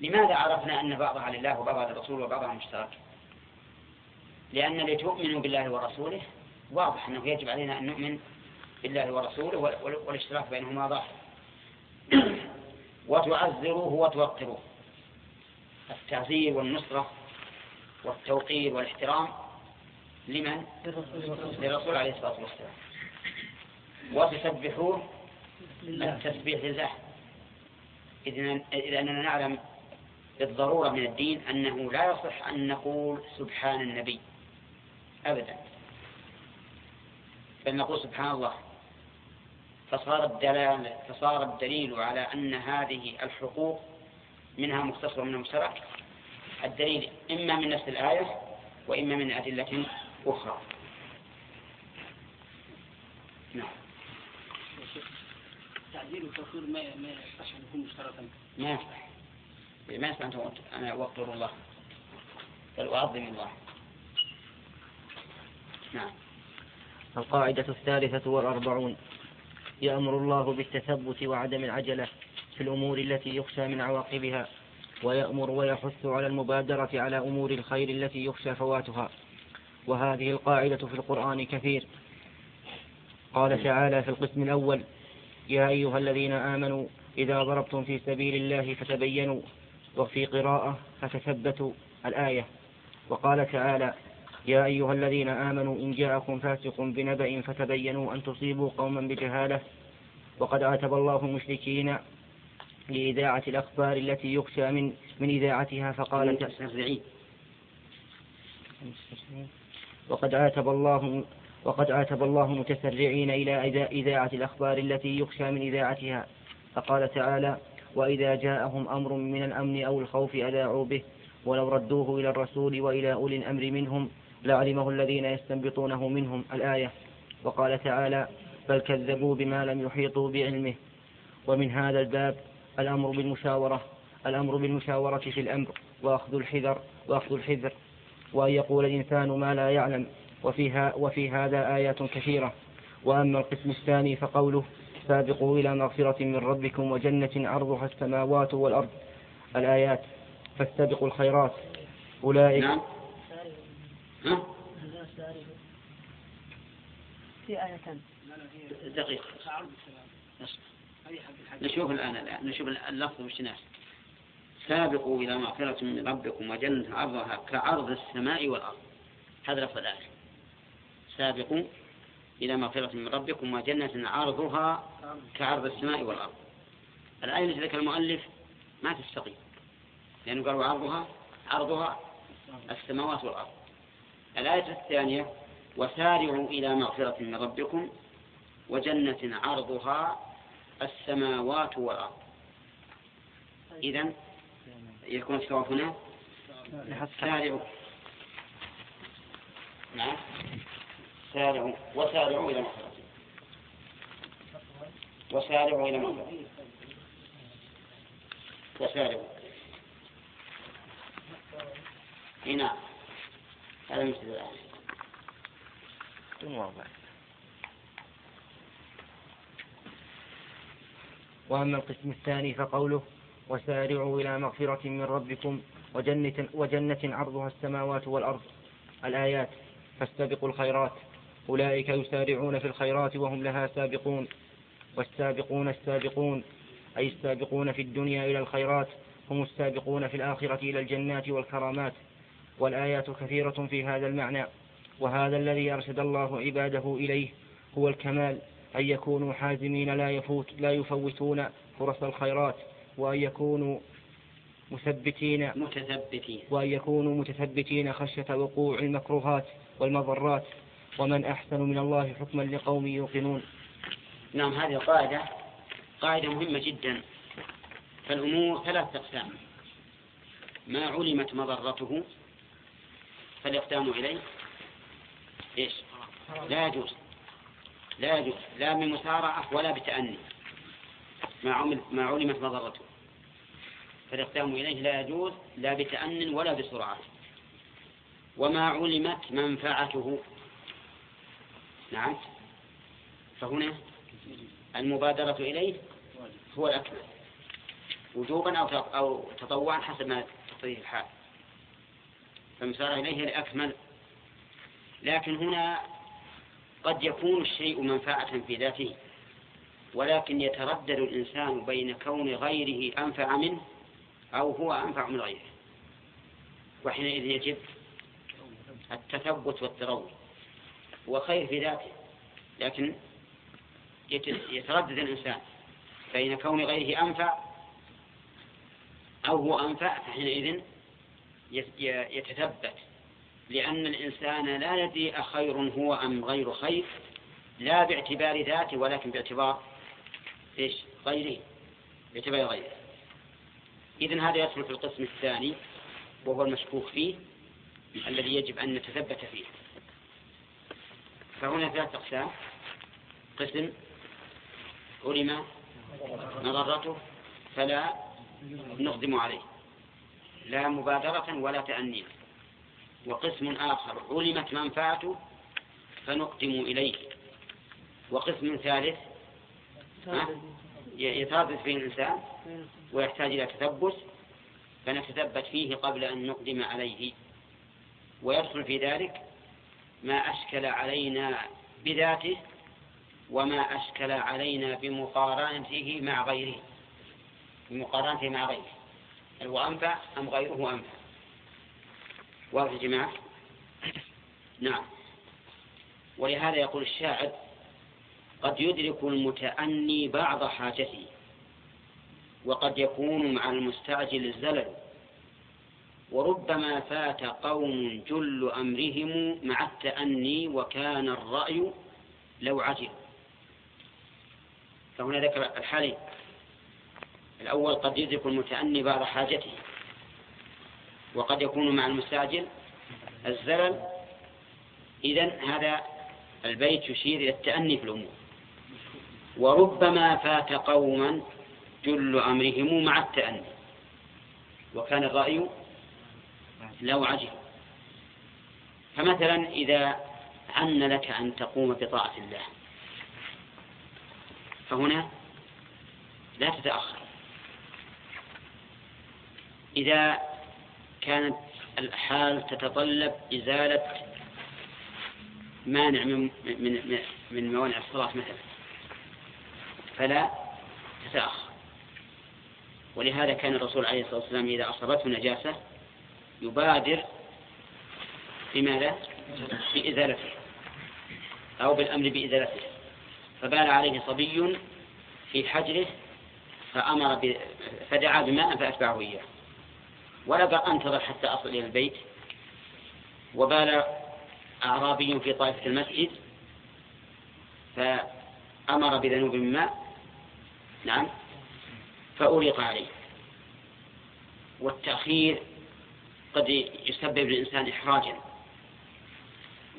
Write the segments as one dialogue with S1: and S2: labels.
S1: لماذا عرفنا أن بعضها لله وبعضها للرسول وبعضها مشترك؟ لأن لتؤمنوا بالله ورسوله واضح أنه يجب علينا أن نؤمن بالله ورسوله والاشتراك بينهما ظاهر. وتعزروه وتوقروه. التعزير والنصرة والتوقير والاحترام لمن؟ للرسول عليه الصلاة والسلام. وتسبحوه التسبيح لله. إذا أننا نعلم بالضرورة من الدين أنه لا يصح أن نقول سبحان النبي. أبدا. بل نقول سبحان الله فصار الدلال فصار الدليل على أن هذه الحقوق منها مختصر ومنها مشترك الدليل إما من نفس الآية وإما من أدلة أخرى.
S2: نعم. تعديل التصوير ما ما يصح يكون مشتركا؟
S1: ما يصح. ما يصح أن أنا أوقر الله. بل أعظم الله.
S3: نعم. القاعدة الثالثة والأربعون. يأمر الله بالتثبت وعدم العجلة في الأمور التي يخشى من عواقبها ويأمر ويحث على المبادرة على أمور الخير التي يخشى فواتها. وهذه القاعدة في القرآن كثير. قال تعالى في القسم الأول يا أيها الذين آمنوا إذا ضربتم في سبيل الله فتبينوا. وفي قراءة فتثبتوا الآية. وقال تعالى يا أيها الذين آمنوا إن جاءكم فاسق بنبأ فتبينوا أن تصيبوا قوما بجهالة. وقد عاتب الله المشركين لإذاعة الأخبار التي يخشى من من إذاعتها فقال وقد عاتب الله وقد عاتب الله المتسرعين إلى إذاعة الأخبار التي يخشى من إذاعتها. فقال تعالى وإذا جاءهم أمر من الأمن أو الخوف أذاعوا به ولو ردوه إلى الرسول وإلى أولي الأمر منهم لعلمه الذين يستنبطونه منهم الآية. وقال تعالى بل كذبوا بما لم يحيطوا بعلمه. ومن هذا الباب الأمر بالمشاورة الأمر بالمشاورة في الأمر وأخذ الحذر وأخذ الحذر. وأن يقول الإنسان ما لا يعلم وفيها وفي هذا آيات كثيرة. وأما القسم الثاني فقوله سابقوا إلى مغفرة من ربكم وجنة عرضها السماوات والأرض. الآيات. فاستبقوا الخيرات. أولئك. نعم.
S1: في آية دقيقة. نشوف الآن الآن. نشوف اللفظ والشناس سابقوا إلى مغفرة من ربكم وجنة عرضها كعرض السماء والأرض. هذا لفظ الآية. سابقوا. إلى مغفرة من ربكم وجنة عرضها كعرض السماء والأرض. الآية التي ذكر المؤلف ما تستقيم. لأنه قالوا عرضها عرضها السماوات والأرض. الآية الثانية وسارعوا إلى مغفرة من ربكم وجنة عرضها السماوات والأرض. إذا يكون الثواب هنا. سارعوا. نعم. سارعوا وسارعوا إلى مغفرة. وسارعوا إلى مغفرة. وسارعوا. نعم هذا مثل الآن.
S3: وأما القسم الثاني فقوله وسارعوا إلى مغفرة من ربكم وجنة, وجنة عرضها السماوات والأرض. الآيات. فاستبقوا الخيرات. أولئك يسارعون في الخيرات وهم لها سابقون والسابقون السابقون أي السابقون في الدنيا إلى الخيرات هم السابقون في الآخرة إلى الجنات والكرامات. والآيات كثيرة في هذا المعنى وهذا الذي أرشد الله عباده إليه هو الكمال أن يكونوا حازمين لا, يفوت لا يفوتون فرص الخيرات وأن يكونوا مثبتين
S1: متثبتين.
S3: وأن يكونوا متثبتين خشية وقوع المكروهات والمضرات. ومن أحسن من الله حكما لقوم يوقنون.
S1: نعم هذه القاعدة قاعدة مهمة جدا. فالأمور ثلاث أقسام. ما علمت مضرته فالإقدام إليه. إيش؟ لا يجوز. لا يجوز. لا بمسارعة ولا بتأني. ما عمل ما علمت مضرته. فالإقدام إليه لا يجوز لا بتأن ولا بسرعة. وما علمت منفعته. نعم. فهنا المبادرة إليه هو الأكمل. وجوبا أو أو تطوعا حسب ما تقتضيه الحال. فالمسارعة إليه لأكمل لكن هنا قد يكون الشيء منفعة في ذاته. ولكن يتردد الإنسان بين كون غيره أنفع منه أو هو أنفع من غيره. وحينئذ يجب التثبت والتروي وخير في ذاته لكن يتردد الإنسان. بين كون غيره أنفع أو هو أنفع فحينئذ يتثبت. لأن الإنسان لا يدري أخير هو أم غير خير لا باعتبار ذاته ولكن باعتبار إيش؟ غيره باعتبار غيره. إذن هذا يدخل في القسم الثاني وهو المشكوك فيه الذي يجب أن نتثبت فيه. فهنا ثلاث أقسام. قسم علم مضرته فلا نقدم عليه. لا مبادرة ولا تأنيا وقسم آخر علمت منفعته فنقدم إليه. وقسم ثالث يتردد فيه الإنسان ويحتاج إلى تثبت فنتثبت فيه قبل أن نقدم عليه. ويدخل في ذلك ما أشكل علينا بذاته وما أشكل علينا بمقارنته مع غيره. بمقارنته مع غيره. هل هو أنفع أم غيره أنفع؟ واضح يا جماعة؟ نعم. ولهذا يقول الشاعر قد يدرك المتأني بعض حاجته وقد يكون مع المستعجل الزلل وربما فات قوم جل أمرهم مع التأني وكان الرأي لو عجل. فهنا ذكر الحالين الأول قد يدرك المتأني بعض حاجته. وقد يكون مع المستعجل الزلل. إذن هذا البيت يشير إلى التأني في الأمور. وربما فات قوما جل أمرهم مع التأني وكان الرأي لو عجل فمثلا إذا عن لك أن تقوم بطاعة الله فهنا لا تتأخر. إذا كانت الحال تتطلب إزالة مانع من من من موانع الصلاة مثلا فلا تتأخر. ولهذا كان الرسول عليه الصلاة والسلام إذا أصابته نجاسة يبادر بماذا؟ بإزالته. أو بالأمر بإزالته. فبال عليه صبي في حجره فأمر ب... فدعا بماء فأتبعه إياه. ولا أنتظر حتى أصل إلى البيت. وبال أعرابي في طائفة المسجد فأمر بذنوب من ماء. نعم. فأريق عليه. والتأخير قد يسبب للإنسان إحراجا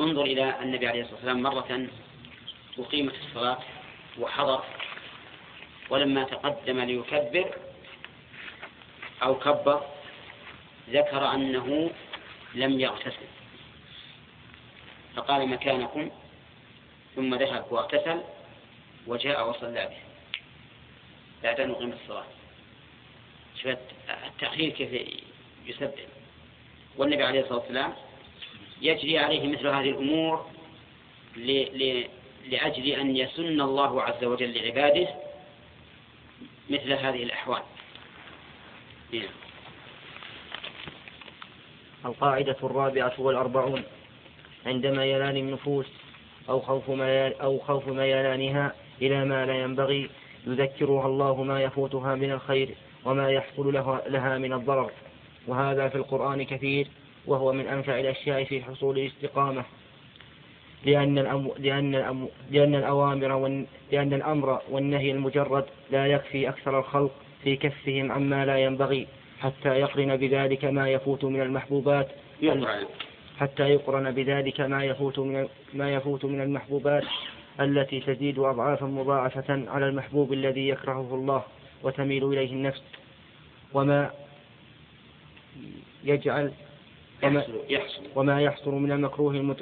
S1: انظر إلى النبي عليه الصلاة والسلام مرة أقيمت الصلاة وحضر ولما تقدم ليكبر أو كبر ذكر أنه لم يغتسل. فقال مكانكم ثم ذهب واغتسل وجاء وصلى به. بعد أن أقيمت الصلاة. شوف التأخير كيف يسبب. والنبي عليه الصلاة والسلام يجري عليه مثل هذه الأمور. لأجل أن يسن الله عز وجل لعباده مثل هذه الأحوال. نعم.
S3: القاعدة الرابعة والأربعون عندما يلان النفوس أو خوف ما أو خوف ميلانها إلى ما لا ينبغي يذكرها الله ما يفوتها من الخير وما يحصل لها من الضرر وهذا في القرآن كثير وهو من أنفع الأشياء في حصول الاستقامة. لأن الأم لأن الأم لأن الأوامر والن لأن الأمر والنهي المجرد لا يكفي أكثر الخلق في كفهم عما لا ينبغي حتى يقرن بذلك ما يفوت من المحبوبات. حتى يقرن بذلك ما يفوت من ما يفوت من المحبوبات التي تزيد أضعافا مضاعفة على المحبوب الذي يكرهه الله وتميل إليه النفس. وما يجعل وما يحصل, وما يحصل من المكروه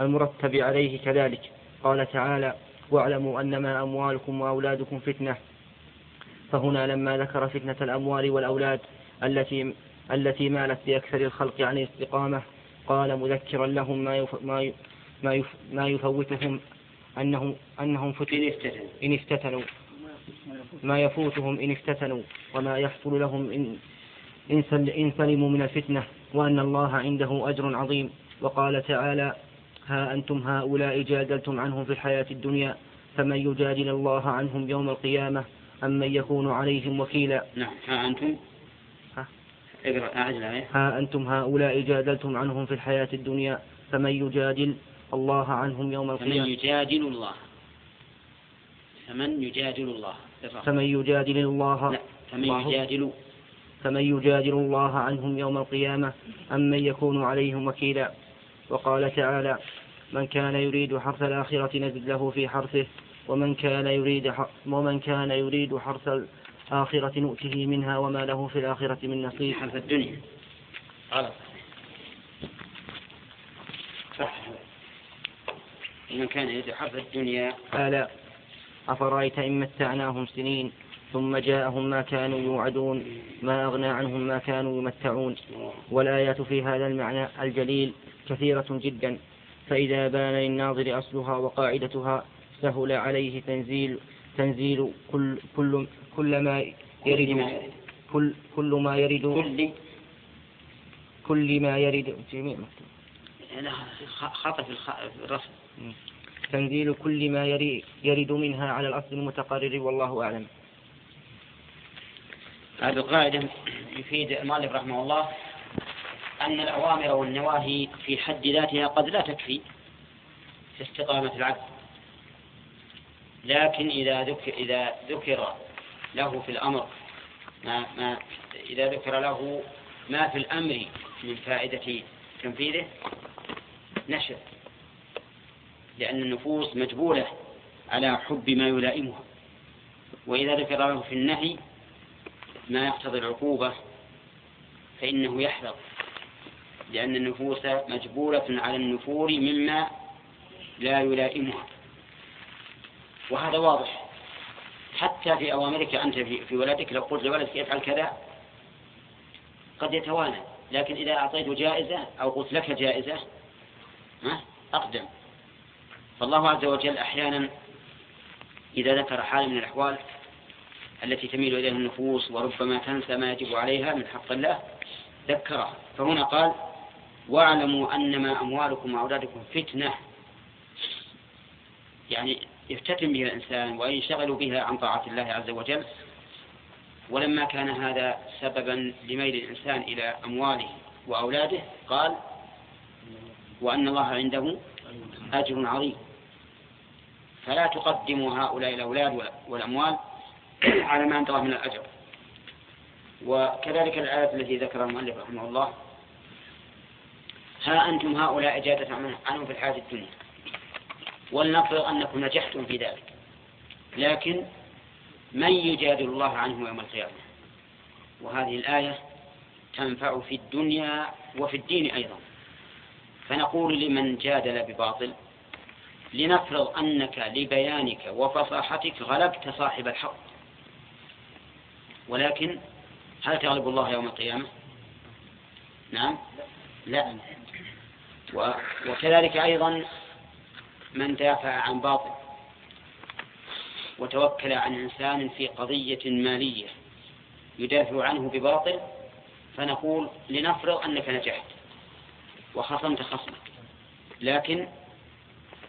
S3: المرتب عليه كذلك. قال تعالى واعلموا أنما أموالكم وأولادكم فتنة. فهنا لما ذكر فتنة الأموال والأولاد التي التي مالت بأكثر الخلق عن الاستقامة قال مذكرا لهم ما يف ما ي- ما, يف ما يفوتهم أنهم أنهم فتنوا إن افتتنوا. ما يفوتهم إن افتتنوا وما يحصل لهم إن إن سل- إن سلموا من الفتنة وأن الله عنده أجر عظيم. وقال تعالى ها أنتم هؤلاء جادلتم عنهم في الحياة الدنيا فمن يجادل الله عنهم يوم القيامة أم من يكون عليهم وكيلا؟
S1: نعم. ها أنتم؟
S3: ها؟ ها أنتم هؤلاء جادلتم عنهم في الحياة الدنيا فمن يجادل الله عنهم يوم
S1: فمن
S3: القيامة.
S1: يجادل الله. فمن يجادل الله.
S3: فمن يجادل الله
S1: لا فمن يجادل
S3: فمن يجادل الله عنهم يوم القيامة أم من يكون عليهم وكيلا؟ وقال تعالى من كان يريد حرث الآخرة نزد له في حرثه ومن كان يريد. ومن كان يريد حرث الآخرة نؤته منها وما له في الآخرة من نصيب.
S1: حرف الدنيا. غلط صح ومن كان يريد حرف الدنيا؟
S3: قال أفرأيت إن متعناهم سنين؟ ثم جاءهم ما كانوا يوعدون ما أغنى عنهم ما كانوا يمتعون. والآيات في هذا المعنى الجليل كثيرة جدا. فإذا بان للناظر أصلها وقاعدتها سهل عليه تنزيل تنزيل كل كل كل ما يرد. كل كل ما يرد
S1: كل
S3: كل ما يرد. جميع
S1: خطأ في الرسم.
S3: تنزيل كل ما يرد منها على الأصل المتقرر والله أعلم.
S1: هذه القاعدة يفيد المؤلف رحمه الله أن الأوامر والنواهي في حد ذاتها قد لا تكفي في استقامة العبد. لكن إذا ذكر إذا ذكر له في الأمر ما ما إذا ذكر له ما في الأمر من فائدة تنفيذه نشر. لأن النفوس مجبولة على حب ما يلائمها. وإذا ذكر له في النهي ما يقتضي العقوبة فإنه يحذر لأن النفوس مجبولة على النفور مما لا يلائمها. وهذا واضح. حتى في أوامرك أنت في ولدك لو قلت لولدك افعل كذا قد يتوانى. لكن إذا أعطيته جائزة أو قلت لك جائزة أقدم. فالله عز وجل أحيانا إذا ذكر حال من الأحوال التي تميل إليها النفوس وربما تنسى ما يجب عليها من حق الله ذكرها فهنا قال واعلموا أنما أموالكم وأولادكم فتنة. يعني يفتتن بها الإنسان وينشغل بها عن طاعة الله عز وجل. ولما كان هذا سببا لميل الإنسان إلى أمواله وأولاده قال وأن الله عنده أجر عظيم. فلا تقدموا هؤلاء الأولاد والأموال على ما الله من الأجر. وكذلك الآية التي ذكرها المؤلف رحمه الله. ها أنتم هؤلاء جادت عنهم في الحياة الدنيا. ولنفرض أنكم نجحتم في ذلك. لكن من يجادل الله عنه يوم القيامة؟ وهذه الآية تنفع في الدنيا وفي الدين أيضا. فنقول لمن جادل بباطل لنفرض أنك لبيانك وفصاحتك غلبت صاحب الحق. ولكن هل تغلب الله يوم القيامة؟ نعم. لا. وكذلك أيضا من دافع عن باطل وتوكل عن إنسان في قضية مالية يدافع عنه بباطل فنقول لنفرض أنك نجحت وخصمت خصمك. لكن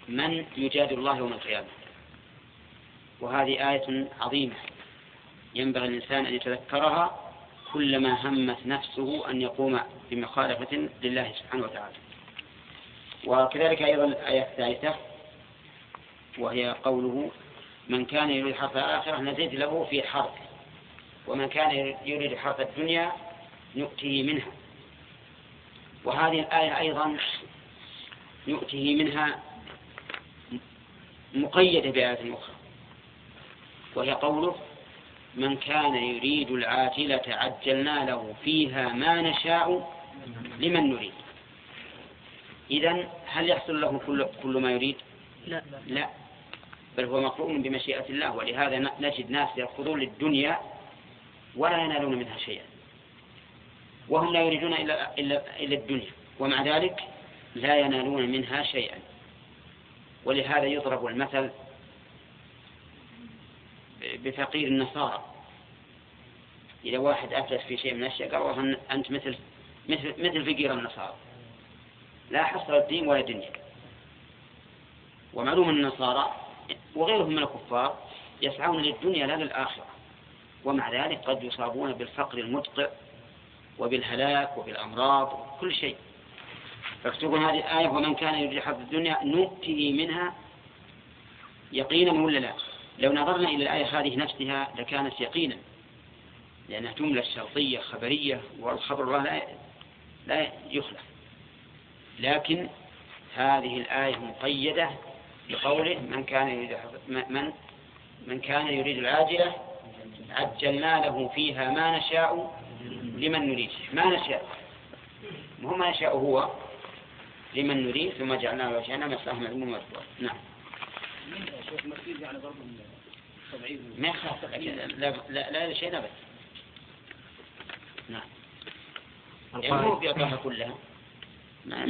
S1: من يجادل الله يوم القيامة؟ وهذه آية عظيمة. ينبغي الإنسان أن يتذكرها كلما همت نفسه أن يقوم بمخالفة لله سبحانه وتعالى. وكذلك أيضا الآية الثالثة وهي قوله من كان يريد حرث الآخرة نزيد له في حرث ومن كان يريد حرث الدنيا نؤتيه منها. وهذه الآية أيضا نؤتيه منها مقيدة بآية أخرى وهي قوله من كان يريد العاجلة عجلنا له فيها ما نشاء لمن نريد. إذا هل يحصل له كل, كل ما يريد؟
S3: لا.
S1: لا. بل هو مقرون بمشيئة الله ولهذا نجد ناس يأخذون للدنيا ولا ينالون منها شيئا. وهم لا يريدون إلا, إلا, إلا الدنيا ومع ذلك لا ينالون منها شيئا. ولهذا يضرب المثل بفقير النصارى. إذا واحد أفلس في شيء من الأشياء قال والله أنت مثل مثل مثل فقير النصارى. لا حصر الدين ولا دنيا. ومعلوم النصارى وغيرهم من الكفار يسعون للدنيا لا للآخرة. ومع ذلك قد يصابون بالفقر المدقع وبالهلاك وبالأمراض وكل شيء. فاكتبوا هذه الآية ومن كان يريد حظ الدنيا نؤته منها يقينا ولا لا؟ لو نظرنا إلى الآية هذه نفسها لكانت يقينا لأنها جملة شرطية خبرية والخبر الله لا لا يخلف. لكن هذه الآية مقيدة بقوله من كان يريد من من كان يريد العاجلة عجلنا له فيها ما نشاء لمن نريد. ما نشاء. مو ما نشاء هو لمن نريد ثم جعلناه وجهنا مصلحة مذموم مرفوع نعم. ما لا لا لا شيء ابدا نعم يعني كلها ما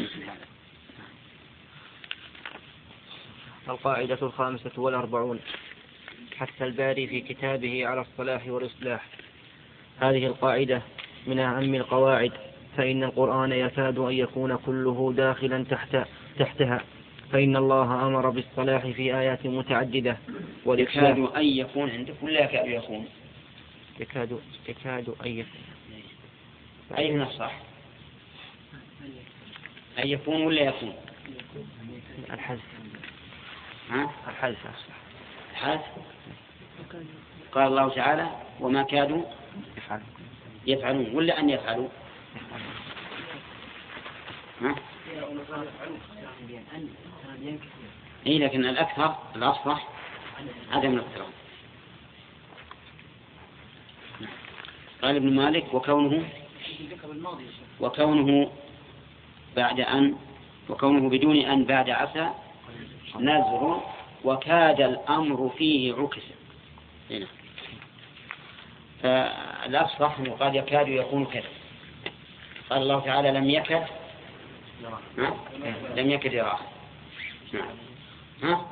S3: القاعدة الخامسة والأربعون. حث الباري في كتابه على الصلاح والإصلاح. هذه القاعدة من أهم القواعد فإن القرآن يكاد أن يكون كله داخلا تحت تحتها. فإن الله أمر بالصلاح في آيات متعددة
S1: يكاد أن يكون عندك ولا يكاد يكون؟
S3: يكاد يكاد أن يكون
S1: أي من الصح؟ أن يكون ولا يكون؟
S3: الحذف
S1: ها؟
S3: الحذف
S1: الحذف قال الله تعالى وما كادوا يفعلون يفعلون ولا أن يفعلوا ها؟ إيه لكن الأكثر الأصح عدم الاقتران قال ابن مالك وكونه وكونه بعد أن وكونه بدون أن بعد عسى نزر وكاد الأمر فيه عكس. هنا. فالأصح أنه قال يكاد يكون كذا. قال الله تعالى لم يكد لم يكد يراه. نعم ها؟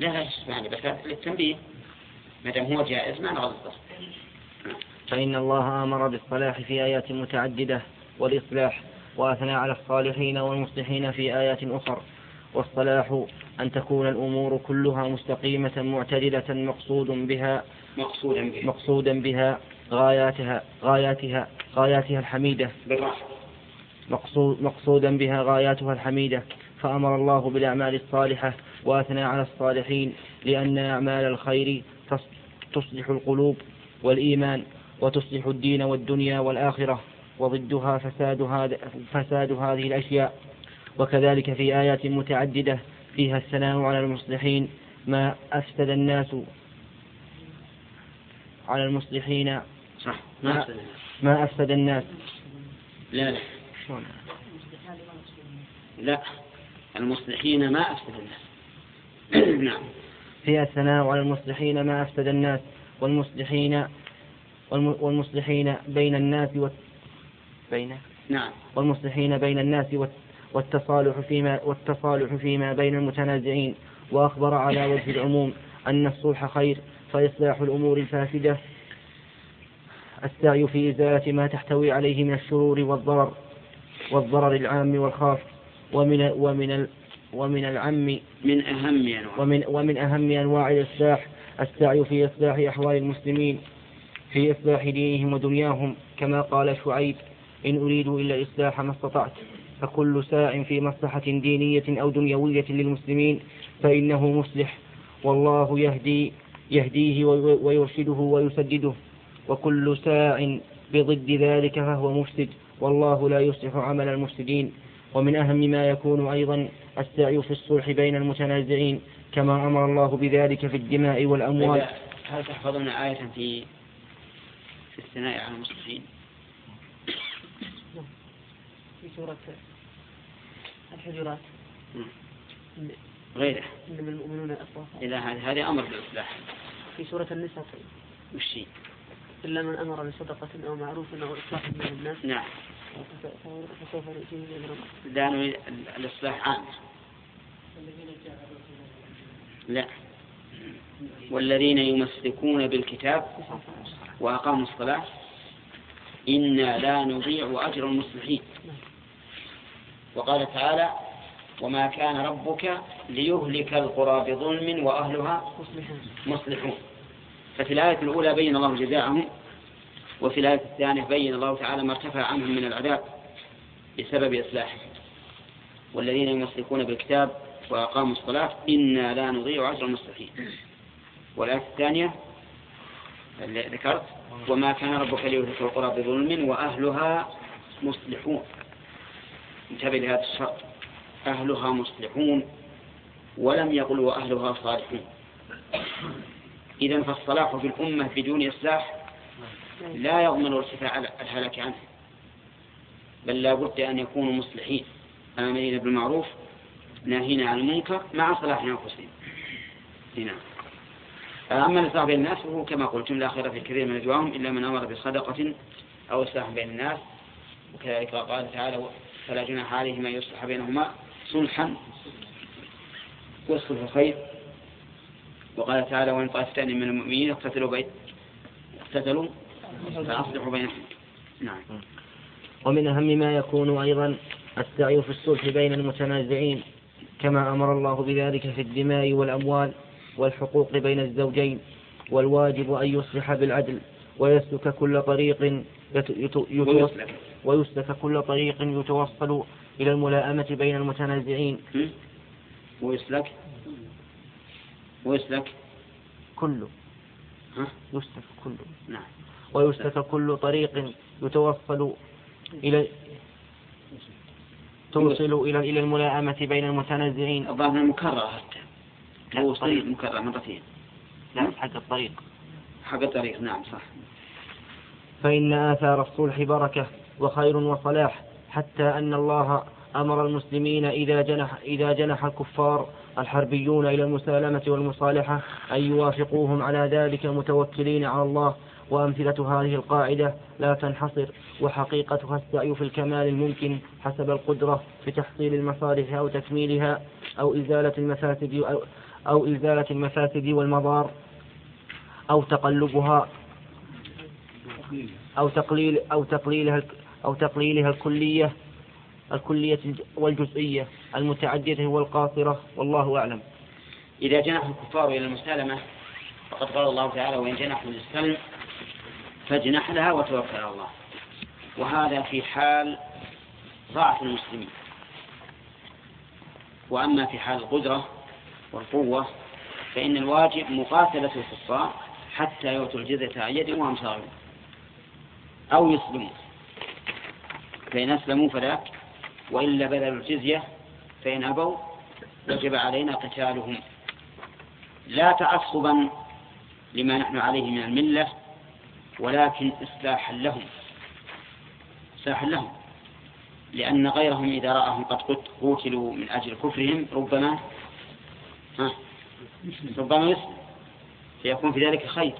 S1: لا لا يعني بس للتنبيه. ما دام هو جائز ما نغلطه
S3: فإن الله أمر بالصلاح في آيات متعددة والإصلاح وأثنى على الصالحين والمصلحين في آيات أخر. والصلاح أن تكون الأمور كلها مستقيمة معتدلة مقصود بها
S1: مقصودا بها.
S3: مقصودا بها غاياتها غاياتها غاياتها الحميدة.
S1: بالراحة.
S3: مقصود مقصودا بها غاياتها الحميدة فأمر الله بالأعمال الصالحة وأثنى على الصالحين لأن أعمال الخير تصلح القلوب والإيمان وتصلح الدين والدنيا والآخرة وضدها فساد, هذا فساد هذه الأشياء. وكذلك في آيات متعددة فيها الثناء على المصلحين ما أفسد الناس على المصلحين.
S1: صح
S3: ما, ما أفسد الناس.
S1: لا لا. شلون لا المصلحين ما أفسد الناس. نعم.
S3: فيها الثناء على المصلحين ما أفسد الناس والمصلحين والمصلحين بين الناس و... بين؟
S1: نعم.
S3: والمصلحين بين الناس والتصالح فيما والتصالح فيما بين المتنازعين. وأخبر على وجه العموم أن الصلح خير فإصلاح الأمور الفاسدة. السعي في إزالة ما تحتوي عليه من الشرور والضرر. والضرر العام والخاص ومن ومن ومن العم
S1: من أهم أنواع.
S3: ومن ومن أهم أنواع الإصلاح السعي في إصلاح أحوال المسلمين في إصلاح دينهم ودنياهم. كما قال شعيب إن أريد إلا الإصلاح ما استطعت فكل ساع في مصلحة دينية أو دنيوية للمسلمين فإنه مصلح. والله يهدي يهديه ويرشده ويسدده وكل ساع بضد ذلك فهو مفسد. والله لا يصلح عمل المفسدين. ومن أهم ما يكون أيضا السعي في الصلح بين المتنازعين كما أمر الله بذلك في الدماء والأموال.
S1: هل تحفظون آية في في الثناء على المصلحين؟
S4: في سورة الحجرات.
S1: غيره
S4: إنما المؤمنون إخوة
S1: إلى هذا هذا أمر بالإصلاح.
S4: في سورة النساء. طيب.
S1: وش هي؟
S4: إلا من أمر بصدقة أو معروف أو إصلاح بين الناس.
S1: نعم.
S4: فسوف نؤتيه أجرا
S1: لا نريد الإصلاح عام. لا. والذين يمسكون بالكتاب وأقاموا الصلاة إنا لا نضيع أجر المصلحين. وقال تعالى وما كان ربك ليهلك القرى بظلم وأهلها مصلحون. ففي الآية الأولى بين الله جزاءهم وفي الآية الثانية بين الله تعالى ما ارتفع عنهم من العذاب بسبب إصلاحهم والذين يمسكون بالكتاب وأقاموا الصلاة إنا لا نضيع أجر المصلحين والآية الثانية اللي ذكرت وما كان ربك ليهلك القرى بظلم وأهلها مصلحون. انتبه لهذا الشرط. أهلها مصلحون ولم يقل وأهلها صالحون. إذا فالصلاح في الأمة بدون إصلاح لا يضمن ارتفاع الهلك عنه. بل لا بد أن يكونوا مصلحين آمرين بالمعروف ناهين عن المنكر مع صلاح أنفسهم. نعم أما الإصلاح بين الناس فهو كما قلتم لا خير في كثير من نجواهم إلا من أمر بصدقة أو إصلاح بين الناس. وكذلك قال تعالى فلا جناح عليهما يصلح بينهما صلحا. والصلح خير وقال تعالى وإن طائفتان من المؤمنين اقتتلوا بين اقتتلوا فأصلحوا بينهم نعم.
S3: ومن أهم ما يكون أيضا السعي في الصلح بين المتنازعين كما أمر الله بذلك في الدماء والأموال والحقوق بين الزوجين والواجب أن يصلح بالعدل ويسلك كل طريق يتوسل ويسلك. كل طريق يتوصل إلى الملاءمة بين المتنازعين.
S1: ويسلك. ويسلك
S3: كله
S1: ها؟
S3: يسلك كله
S1: نعم.
S3: ويسلك كل طريق يتوصل إلى توصل إلى إلى الملاءمة بين المتنازعين.
S1: الظاهر مكرر حتى. توصل
S3: طريق.
S1: مكرر مرتين
S3: لا حق الطريق.
S1: حق الطريق نعم صح.
S3: فإن آثار الصلح بركة وخير وصلاح حتى أن الله أمر المسلمين إذا جنح إذا جنح الكفار الحربيون إلى المسالمة والمصالحة أن يوافقوهم على ذلك متوكلين على الله وأمثلة هذه القاعدة لا تنحصر وحقيقتها السعي في الكمال الممكن حسب القدرة في تحصيل المصالح أو تكميلها أو إزالة المفاسد أو, أو إزالة المفاسد والمضار أو تقلبها أو تقليل أو تقليلها أو تقليلها الكلية الكلية والجزئية المتعدية والقاصرة والله أعلم.
S1: إذا جنح الكفار إلى المسالمة فقد قال الله تعالى وإن جنحوا للسلم فاجنح لها وتوكل على الله. وهذا في حال ضعف المسلمين. وأما في حال القدرة والقوة فإن الواجب مقاتلة الكفار حتى يعطوا الجزية عن يد وهم صاغرون أو يسلموا. فإن أسلموا فذاك وإلا بذلوا الجزية فإن أبوا وجب علينا قتالهم. لا تعصبا لما نحن عليه من الملة ولكن إصلاحا لهم. إصلاحا لهم. لأن غيرهم إذا رأهم قد قت- قتلوا من أجل كفرهم ربما ها ربما يسلم فيكون في ذلك خير.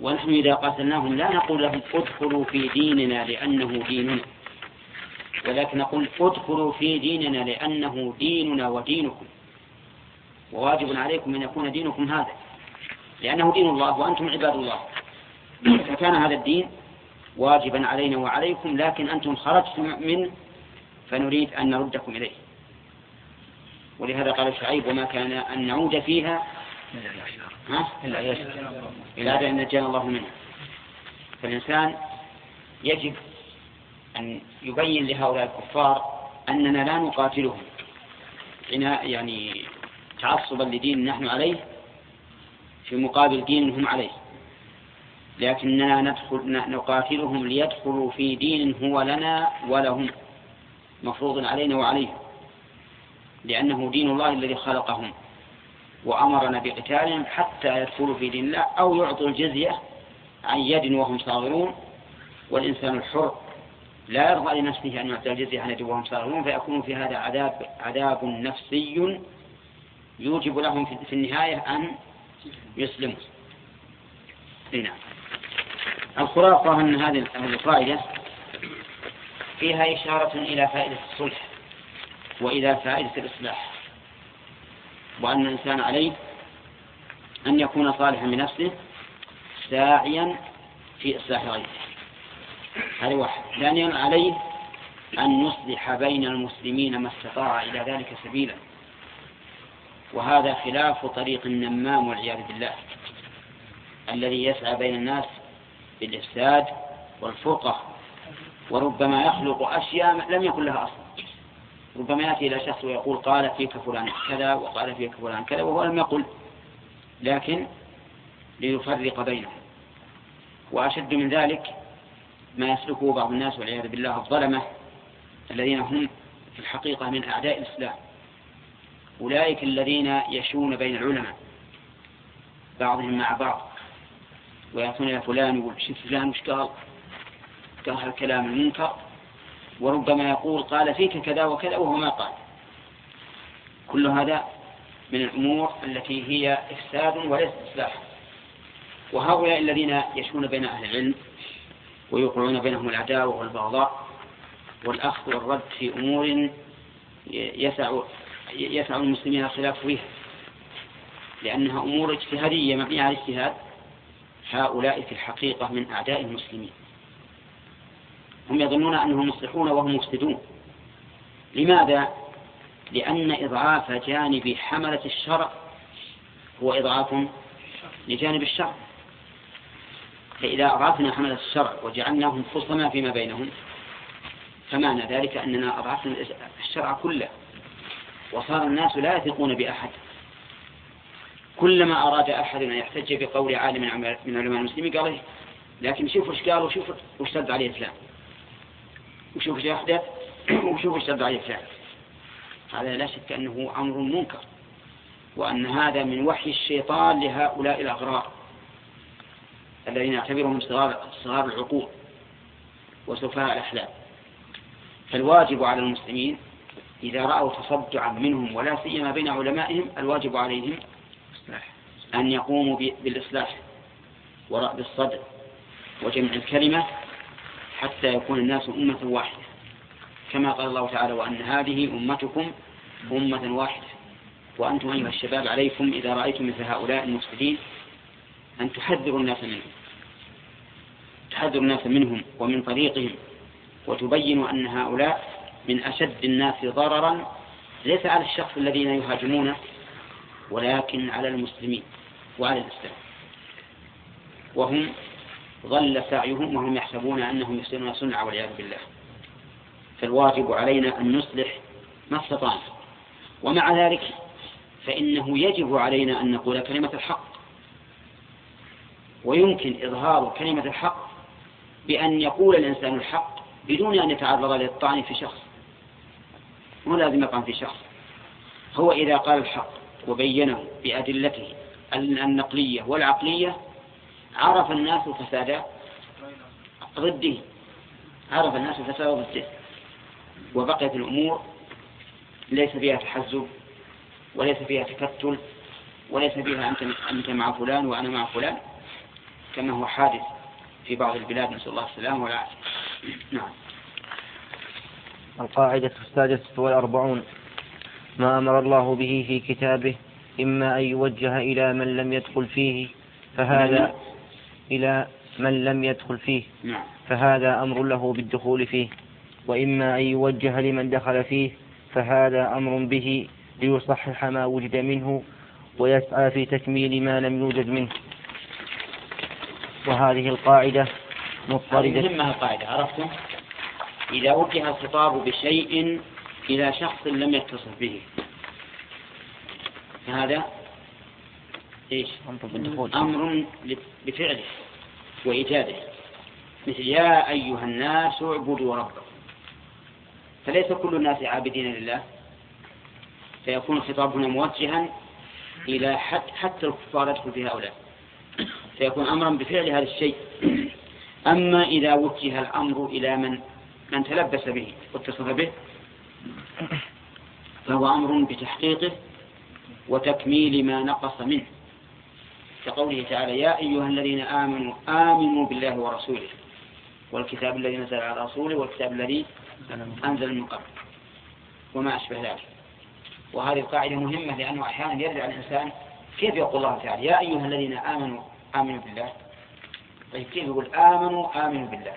S1: ونحن إذا قاتلناهم لا نقول لهم ادخلوا في ديننا لأنه ديننا. ولكن نقول ادخلوا في ديننا لأنه ديننا ودينكم. وواجب عليكم أن يكون دينكم هذا. لأنه دين الله وأنتم عباد الله. فكان هذا الدين واجبا علينا وعليكم لكن أنتم خرجتم منه فنريد أن نردكم إليه. ولهذا قال شعيب وما كان أن نعود فيها ها؟ إلا أن نجانا الله منها فالإنسان يجب أن يبين لهؤلاء الكفار أننا لا نقاتلهم. يعني تعصبا لدين نحن عليه في مقابل دين هم عليه. لكننا ندخل نقاتلهم ليدخلوا في دين هو لنا ولهم. مفروض علينا وعليهم. لأنه دين الله الذي خلقهم. وأمرنا بقتالهم حتى يدخلوا في دين الله أو يعطوا الجزية عن يد وهم صاغرون. والإنسان الحر لا يرضى لنفسه أن يعطي الجزية عن يد وهم صاغرون فيكون في هذا عذاب عذاب نفسي يوجب لهم في النهاية أن يسلموا. نعم. الخلاصة أن هذه القاعدة فيها إشارة إلى فائدة الصلح وإلى فائدة الإصلاح. وأن الإنسان عليه أن يكون صالحا بنفسه ساعيا في إصلاح غيره. هذا واحد. ثانيا عليه أن يصلح بين المسلمين ما استطاع إلى ذلك سبيلا. وهذا خلاف طريق النمام والعياذ بالله الذي يسعى بين الناس بالإفساد والفرقة وربما يخلق أشياء لم يكن لها أصل. ربما يأتي إلى شخص ويقول قال فيك فلان كذا وقال فيك فلان كذا وهو لم يقل لكن ليفرق بينهم. وأشد من ذلك ما يسلكه بعض الناس والعياذ بالله الظلمة الذين هم في الحقيقة من أعداء الإسلام. أولئك الذين يشون بين العلماء بعضهم مع بعض ويأتون إلى فلان يقول شوف فلان وش قال؟ قال هالكلام المنكر. وربما يقول قال فيك كذا وكذا وهو ما قال. كل هذا من الأمور التي هي إفساد وليس إصلاح وهؤلاء الذين يشون بين أهل العلم ويوقعون بينهم العداوة والبغضاء والأخذ والرد في أمور يسع يسع المسلمين الخلاف فيها. لأنها أمور اجتهادية مبنية على الاجتهاد هؤلاء في الحقيقة من أعداء المسلمين. هم يظنون أنهم مصلحون وهم مفسدون. لماذا؟ لأن إضعاف جانب حملة الشرع هو إضعاف لجانب الشرع. فإذا أضعفنا حملة الشرع وجعلناهم خصما فيما بينهم فمعنى ذلك أننا أضعفنا الشرع كله. وصار الناس لا يثقون بأحد. كلما أراد أحد أن يحتج بقول عالم من علماء المسلمين قال إيه؟ لكن شوف وش قال وشوف وش عليه الإسلام. وشوف وش يحدث وشوف وش رد عليه الإسلام هذا لا شك أنه أمر منكر. وأن هذا من وحي الشيطان لهؤلاء الأغرار. الذين يعتبرهم صغار صغار العقول وسفهاء الأحلام فالواجب على المسلمين إذا رأوا تصدعا منهم ولا سيما بين علمائهم الواجب عليهم أن يقوموا بالإصلاح ورأب الصدر وجمع الكلمة حتى يكون الناس أمة واحدة. كما قال الله تعالى وأن هذه أمتكم أمة واحدة. وأنتم أيها الشباب عليكم إذا رأيتم مثل هؤلاء المفسدين أن تحذروا الناس منهم. تحذروا الناس منهم ومن طريقهم وتبينوا أن هؤلاء من أشد الناس ضررا ليس على الشخص الذين يهاجمونه ولكن على المسلمين وعلى الإسلام. وهم ظل سعيهم وهم يحسبون أنهم يحسنون صنعا والعياذ بالله. فالواجب علينا أن نصلح ما استطعنا. ومع ذلك فإنه يجب علينا أن نقول كلمة الحق. ويمكن إظهار كلمة الحق بأن يقول الإنسان الحق بدون أن يتعرض للطعن في شخص. مو لازم يطعن في شخص. هو إذا قال الحق وبينه بأدلته النقلية والعقلية عرف الناس فساد ضده. عرف الناس فساد ضده وبقيت الأمور ليس فيها تحزب وليس فيها تكتل وليس فيها أنت مع فلان وأنا مع فلان. هو حادث في بعض البلاد نسأل الله السلامة والعافية. نعم.
S3: القاعدة السادسة والأربعون ما أمر الله به في كتابه إما أن يوجه إلى من لم يدخل فيه فهذا إلى من لم يدخل فيه
S1: نعم.
S3: فهذا أمر له بالدخول فيه. وإما أن يوجه لمن دخل فيه فهذا أمر به ليصحح ما وجد منه ويسعى في تكميل ما لم يوجد منه. وهذه القاعدة مضطردة.
S1: مهمة القاعدة عرفتم؟ إذا وجه الخطاب بشيء إلى شخص لم يتصف به. فهذا إيش؟ أمر بفعله وإيجاده. مثل يا أيها الناس اعبدوا ربكم. فليس كل الناس عابدين لله. فيكون الخطاب هنا موجها إلى حد حتى الكفار يدخل في هؤلاء. فيكون أمرا بفعل هذا الشيء. أما إذا وجه الأمر إلى من؟ من تلبس به واتصف به. فهو أمر بتحقيقه وتكميل ما نقص منه. كقوله تعالى يا أيها الذين آمنوا آمنوا بالله ورسوله. والكتاب الذي نزل على رسوله والكتاب الذي أنزل من قبل. وما أشبه ذلك. وهذه القاعدة مهمة لأنه أحيانا يرجع الإنسان كيف يقول الله تعالى يا أيها الذين آمنوا آمنوا بالله طيب كيف يقول آمنوا آمنوا بالله؟